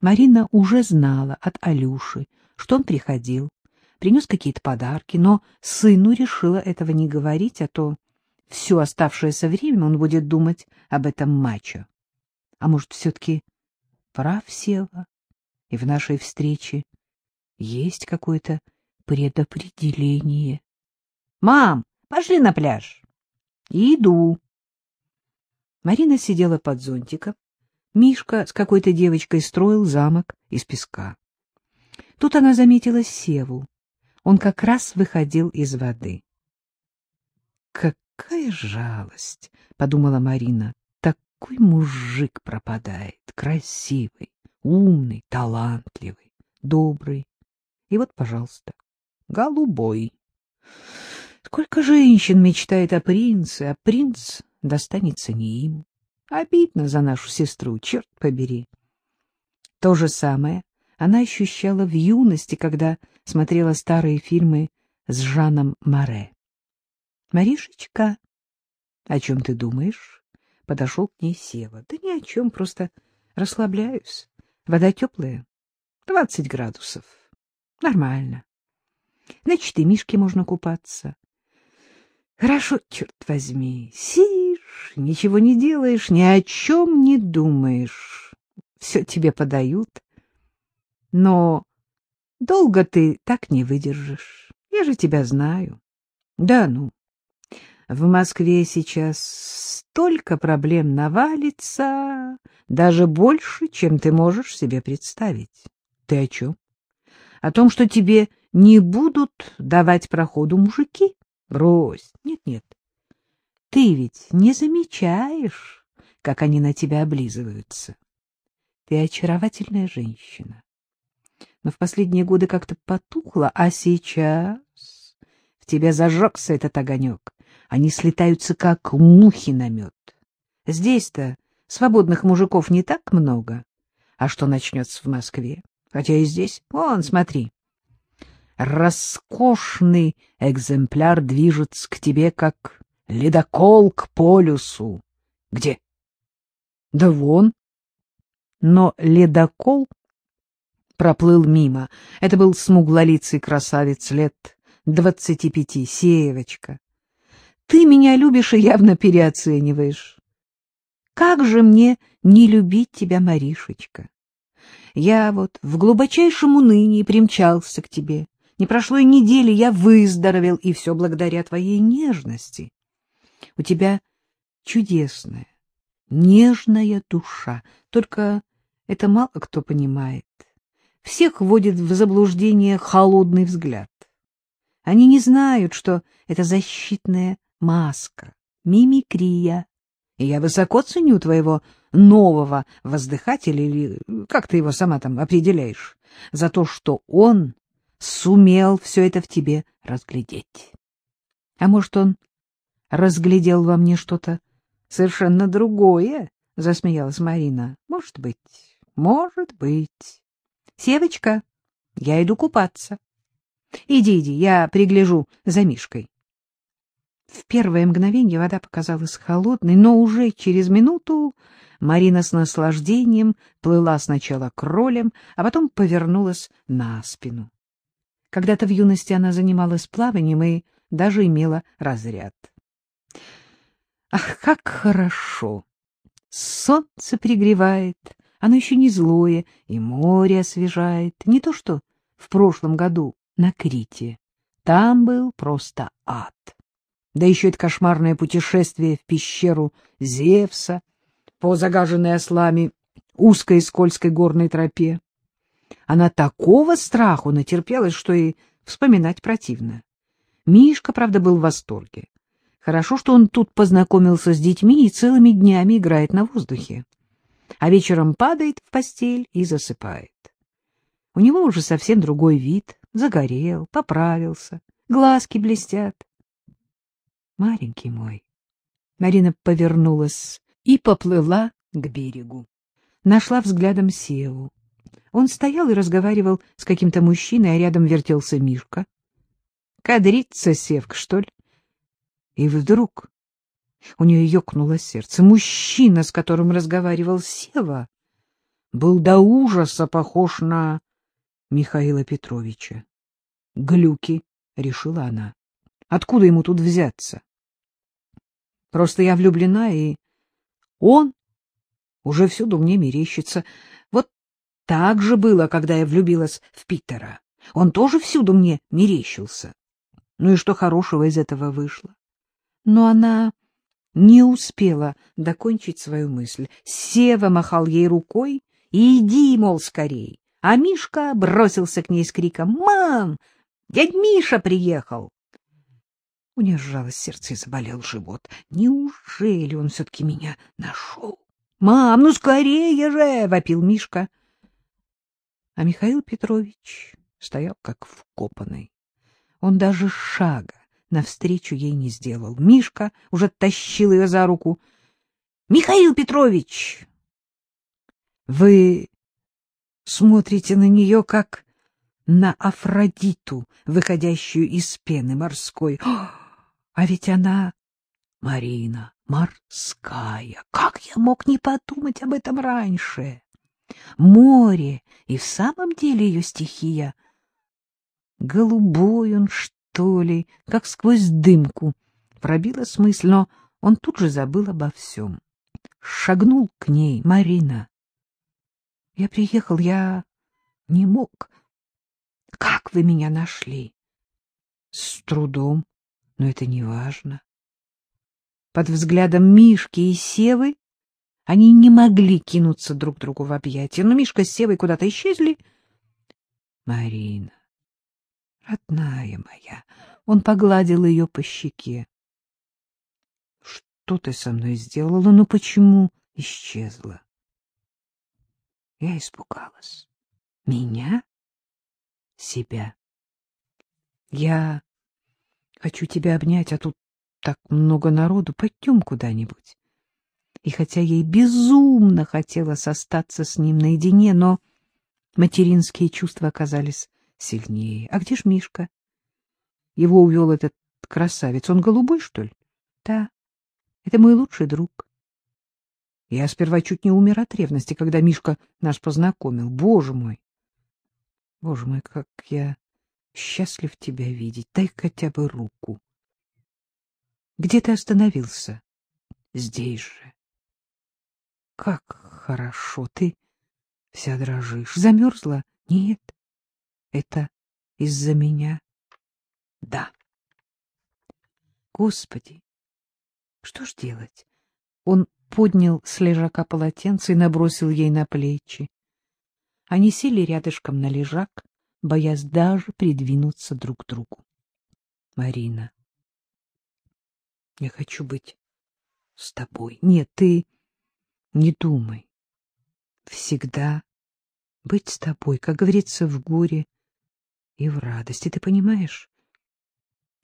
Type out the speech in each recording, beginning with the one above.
Марина уже знала от Алюши, что он приходил, принес какие-то подарки, но сыну решила этого не говорить, а то все оставшееся время он будет думать об этом мачо. А может, все-таки прав Сева, и в нашей встрече есть какое-то предопределение. — Мам, пошли на пляж. — Иду. Марина сидела под зонтиком. Мишка с какой-то девочкой строил замок из песка. Тут она заметила Севу. Он как раз выходил из воды. «Какая жалость!» — подумала Марина. «Такой мужик пропадает, красивый, умный, талантливый, добрый. И вот, пожалуйста, голубой. Сколько женщин мечтает о принце, а принц достанется не им. Обидно за нашу сестру, черт побери. То же самое она ощущала в юности, когда смотрела старые фильмы с Жаном Море. — Маришечка, о чем ты думаешь? — подошел к ней Сева. — Да ни о чем, просто расслабляюсь. Вода теплая, двадцать градусов. Нормально. Значит, и Мишке можно купаться. Хорошо, черт возьми, сидишь, ничего не делаешь, ни о чем не думаешь. Все тебе подают. Но долго ты так не выдержишь. Я же тебя знаю. Да ну. В Москве сейчас столько проблем навалится, даже больше, чем ты можешь себе представить. Ты о чем? О том, что тебе не будут давать проходу мужики? Брось. Нет-нет. Ты ведь не замечаешь, как они на тебя облизываются. Ты очаровательная женщина но в последние годы как-то потухло, а сейчас в тебя зажегся этот огонек. Они слетаются, как мухи на мед. Здесь-то свободных мужиков не так много. А что начнется в Москве? Хотя и здесь. Вон, смотри. Роскошный экземпляр движется к тебе, как ледокол к полюсу. Где? Да вон. Но ледокол проплыл мимо. Это был смуглолицый красавец лет двадцати пяти, Сеевочка. Ты меня любишь и явно переоцениваешь. Как же мне не любить тебя, Маришечка? Я вот в глубочайшем унынии примчался к тебе. Не прошло и недели, я выздоровел, и все благодаря твоей нежности. У тебя чудесная, нежная душа, только это мало кто понимает всех вводит в заблуждение холодный взгляд. Они не знают, что это защитная маска, мимикрия. И я высоко ценю твоего нового воздыхателя, или как ты его сама там определяешь, за то, что он сумел все это в тебе разглядеть. А может, он разглядел во мне что-то совершенно другое? — засмеялась Марина. — Может быть, может быть. Севочка, я иду купаться. Иди, иди, я пригляжу за Мишкой. В первое мгновение вода показалась холодной, но уже через минуту Марина с наслаждением плыла сначала кролем, а потом повернулась на спину. Когда-то в юности она занималась плаванием и даже имела разряд. Ах, как хорошо! Солнце пригревает, оно еще не злое, и море освежает. Не то что в прошлом году на Крите. Там был просто ад. Да еще это кошмарное путешествие в пещеру Зевса по загаженной ослами узкой и скользкой горной тропе. Она такого страху натерпелась, что и вспоминать противно. Мишка, правда, был в восторге. Хорошо, что он тут познакомился с детьми и целыми днями играет на воздухе а вечером падает в постель и засыпает. У него уже совсем другой вид, загорел, поправился, глазки блестят. Маленький мой. Марина повернулась и поплыла к берегу. Нашла взглядом Севу. Он стоял и разговаривал с каким-то мужчиной, а рядом вертелся Мишка. Кадрится Севка, что ли? И вдруг у нее ёкнуло сердце. Мужчина, с которым разговаривал Сева, был до ужаса похож на Михаила Петровича. Глюки, — решила она. Откуда ему тут взяться? Просто я влюблена, и он уже всюду мне мерещится. Вот так же было, когда я влюбилась в Питера. Он тоже всюду мне мерещился. Ну и что хорошего из этого вышло? Но она не успела докончить свою мысль. Сева махал ей рукой. «Иди, мол, скорей!» А Мишка бросился к ней с криком «Мам! Дядь Миша приехал!» У нее сжалось сердце и заболел живот. Неужели он все-таки меня нашел? — Мам, ну скорее же! — вопил Мишка. А Михаил Петрович стоял как вкопанный. Он даже шага навстречу ей не сделал. Мишка уже тащил ее за руку. — Михаил Петрович! Вы смотрите на нее, как на Афродиту, выходящую из пены морской. А ведь она Марина морская. Как я мог не подумать об этом раньше? Море и в самом деле ее стихия. Голубой он, что ли, как сквозь дымку. Пробила смысл, но он тут же забыл обо всем. Шагнул к ней Марина. Я приехал, я не мог. Как вы меня нашли? С трудом, но это не важно. Под взглядом Мишки и Севы они не могли кинуться друг другу в объятия, но Мишка с Севой куда-то исчезли. Марина, родная моя, он погладил ее по щеке. Что ты со мной сделала? Ну почему исчезла? Я испугалась. Меня? Себя. Я хочу тебя обнять, а тут так много народу. Пойдем куда-нибудь. И хотя ей безумно хотелось остаться с ним наедине, но материнские чувства оказались сильнее. А где ж Мишка? Его увел этот красавец. Он голубой, что ли? Да, это мой лучший друг. Я сперва чуть не умер от ревности, когда Мишка нас познакомил. Боже мой! Боже мой, как я счастлив тебя видеть. Дай хотя бы руку. Где ты остановился? Здесь же. Как хорошо. Ты вся дрожишь. Замерзла? Нет. Это из-за меня? Да. Господи, что ж делать? Он поднял с лежака полотенце и набросил ей на плечи. Они сели рядышком на лежак, боясь даже придвинуться друг к другу. — Марина, я хочу быть с тобой. Нет, ты не думай. Всегда быть с тобой, как говорится, в горе и в радости. Ты понимаешь?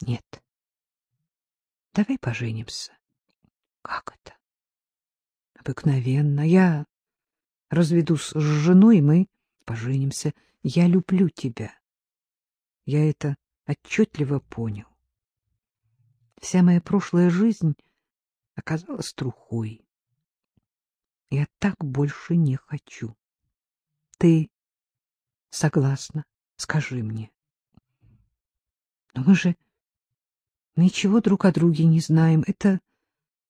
Нет. Давай поженимся. Как это? Обыкновенно. Я разведусь с женой, мы поженимся. Я люблю тебя. Я это отчетливо понял. Вся моя прошлая жизнь оказалась трухой. Я так больше не хочу. Ты согласна? Скажи мне. Но мы же ничего друг о друге не знаем. Это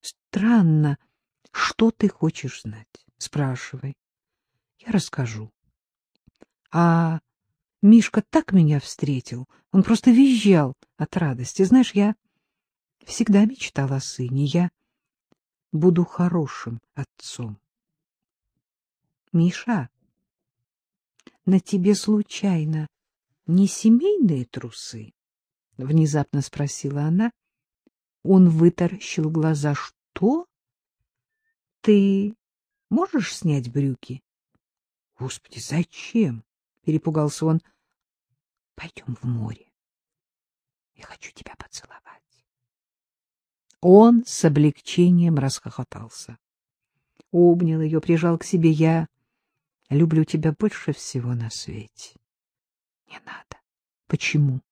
странно. Что ты хочешь знать? Спрашивай. Я расскажу. А Мишка так меня встретил, он просто визжал от радости. Знаешь, я всегда мечтала о сыне. Я буду хорошим отцом. Миша, на тебе случайно не семейные трусы? Внезапно спросила она. Он вытаращил глаза. Что? Ты можешь снять брюки? Господи, зачем? Перепугался он. Пойдем в море. Я хочу тебя поцеловать. Он с облегчением расхохотался. Обнял ее, прижал к себе. Я люблю тебя больше всего на свете. Не надо. Почему?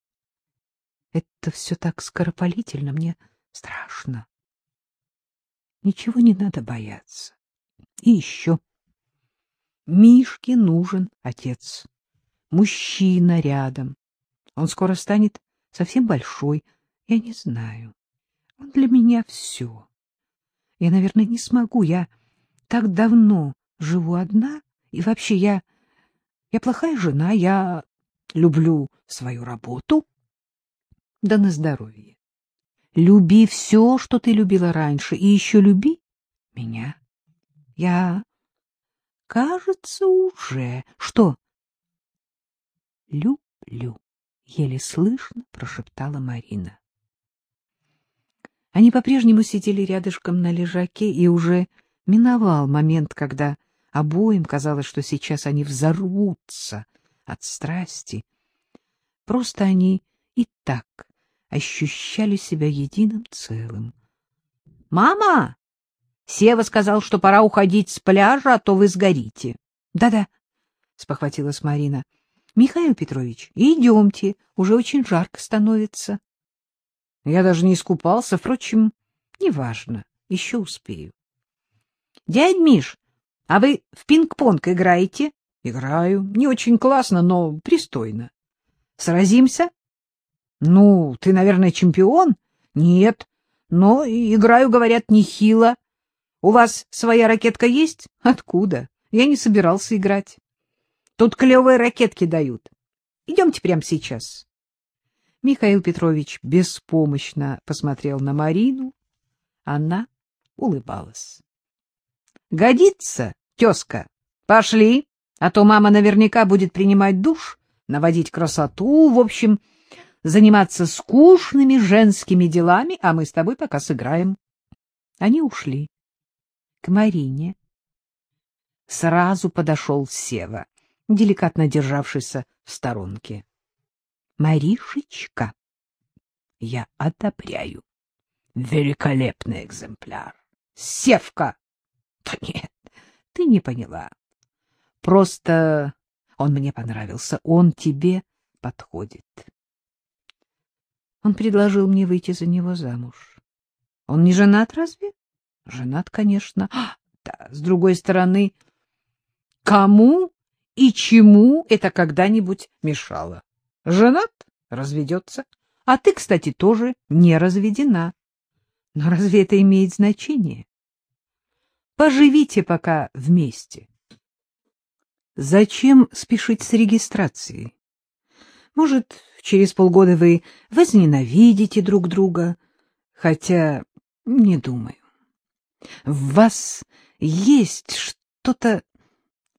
Это все так скоропалительно, мне страшно. Ничего не надо бояться. И еще. Мишке нужен отец, мужчина рядом. Он скоро станет совсем большой, я не знаю. Он для меня все. Я, наверное, не смогу, я так давно живу одна, и вообще я... Я плохая жена, я люблю свою работу. Да на здоровье. Люби все, что ты любила раньше, и еще люби меня. Я, кажется, уже... Что? Люблю, еле слышно прошептала Марина. Они по-прежнему сидели рядышком на лежаке, и уже миновал момент, когда обоим казалось, что сейчас они взорвутся от страсти. Просто они и так ощущали себя единым целым. — Мама! Сева сказал, что пора уходить с пляжа, а то вы сгорите. Да — Да-да, — спохватилась Марина. — Михаил Петрович, идемте, уже очень жарко становится. Я даже не искупался, впрочем, неважно, еще успею. — Дядь Миш, а вы в пинг-понг играете? — Играю. Не очень классно, но пристойно. — Сразимся? — Ну, ты, наверное, чемпион? — Нет, но играю, говорят, нехило. У вас своя ракетка есть? — Откуда? Я не собирался играть. Тут клевые ракетки дают. Идемте прямо сейчас. Михаил Петрович беспомощно посмотрел на Марину. Она улыбалась. — Годится, тезка. Пошли, а то мама наверняка будет принимать душ, наводить красоту, в общем, заниматься скучными женскими делами, а мы с тобой пока сыграем. Они ушли. К Марине сразу подошел Сева, деликатно державшийся в сторонке. Маришечка, я одобряю. Великолепный экземпляр. Севка! Да нет, ты не поняла. Просто он мне понравился, он тебе подходит. Он предложил мне выйти за него замуж. Он не женат разве? Женат, конечно. А, да, с другой стороны, кому и чему это когда-нибудь мешало? Женат — разведется. А ты, кстати, тоже не разведена. Но разве это имеет значение? Поживите пока вместе. Зачем спешить с регистрацией? Может, через полгода вы возненавидите друг друга, хотя не думаю. В вас есть что-то,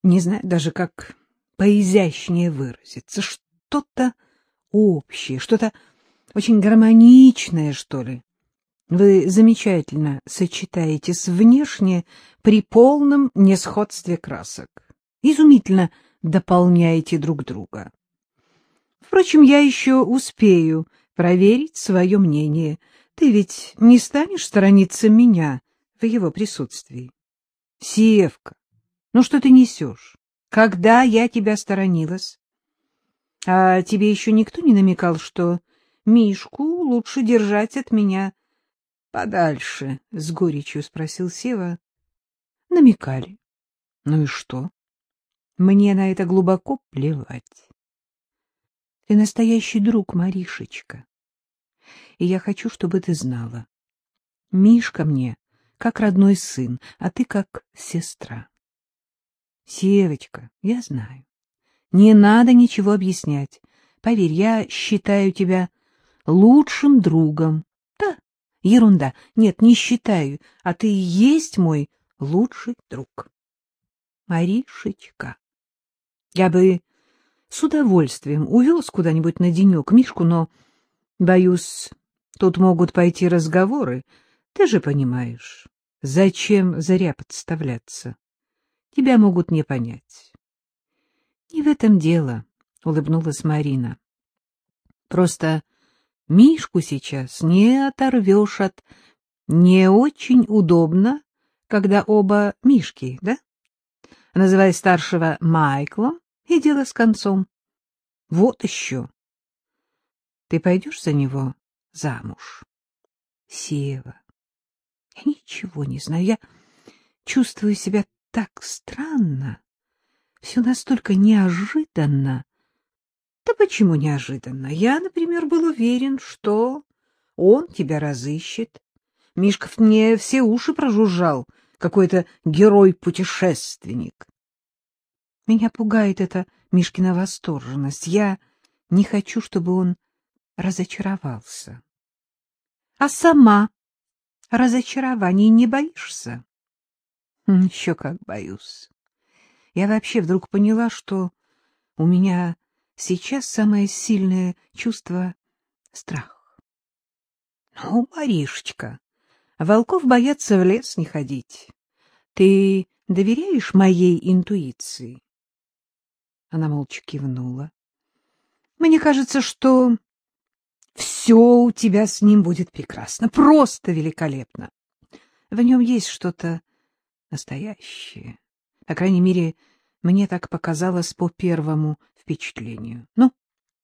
не знаю даже как поизящнее выразиться, что-то общее, что-то очень гармоничное, что ли. Вы замечательно сочетаетесь внешне при полном несходстве красок. Изумительно дополняете друг друга. Впрочем, я еще успею проверить свое мнение. Ты ведь не станешь сторониться меня в его присутствии? Севка, ну что ты несешь? Когда я тебя сторонилась? А тебе еще никто не намекал, что Мишку лучше держать от меня подальше? — с горечью спросил Сева. — Намекали. — Ну и что? Мне на это глубоко плевать. Ты настоящий друг, Маришечка. И я хочу, чтобы ты знала. Мишка мне как родной сын, а ты как сестра. Севочка, я знаю. Не надо ничего объяснять. Поверь, я считаю тебя лучшим другом. Да, ерунда. Нет, не считаю, а ты и есть мой лучший друг. Маришечка, я бы с удовольствием увез куда-нибудь на денек Мишку, но, боюсь, тут могут пойти разговоры. Ты же понимаешь, зачем зря подставляться? Тебя могут не понять. Не в этом дело, — улыбнулась Марина. Просто Мишку сейчас не оторвешь от... Не очень удобно, когда оба Мишки, да? Называй старшего Майклом, и дело с концом. Вот еще. Ты пойдешь за него замуж? Сева, я ничего не знаю, я чувствую себя так странно. Все настолько неожиданно. Да почему неожиданно? Я, например, был уверен, что он тебя разыщет. Мишков мне все уши прожужжал, какой-то герой-путешественник. Меня пугает эта Мишкина восторженность. Я не хочу, чтобы он разочаровался. А сама разочарований не боишься? Еще как боюсь. Я вообще вдруг поняла, что у меня сейчас самое сильное чувство — страх. Ну, Маришечка, волков боятся в лес не ходить. Ты доверяешь моей интуиции? Она молча кивнула. Мне кажется, что все у тебя с ним будет прекрасно, просто великолепно. В нем есть что-то настоящее. По крайней мере, мне так показалось по первому впечатлению. Ну,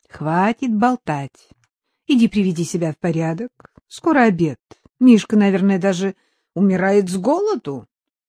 хватит болтать. Иди приведи себя в порядок. Скоро обед. Мишка, наверное, даже умирает с голоду.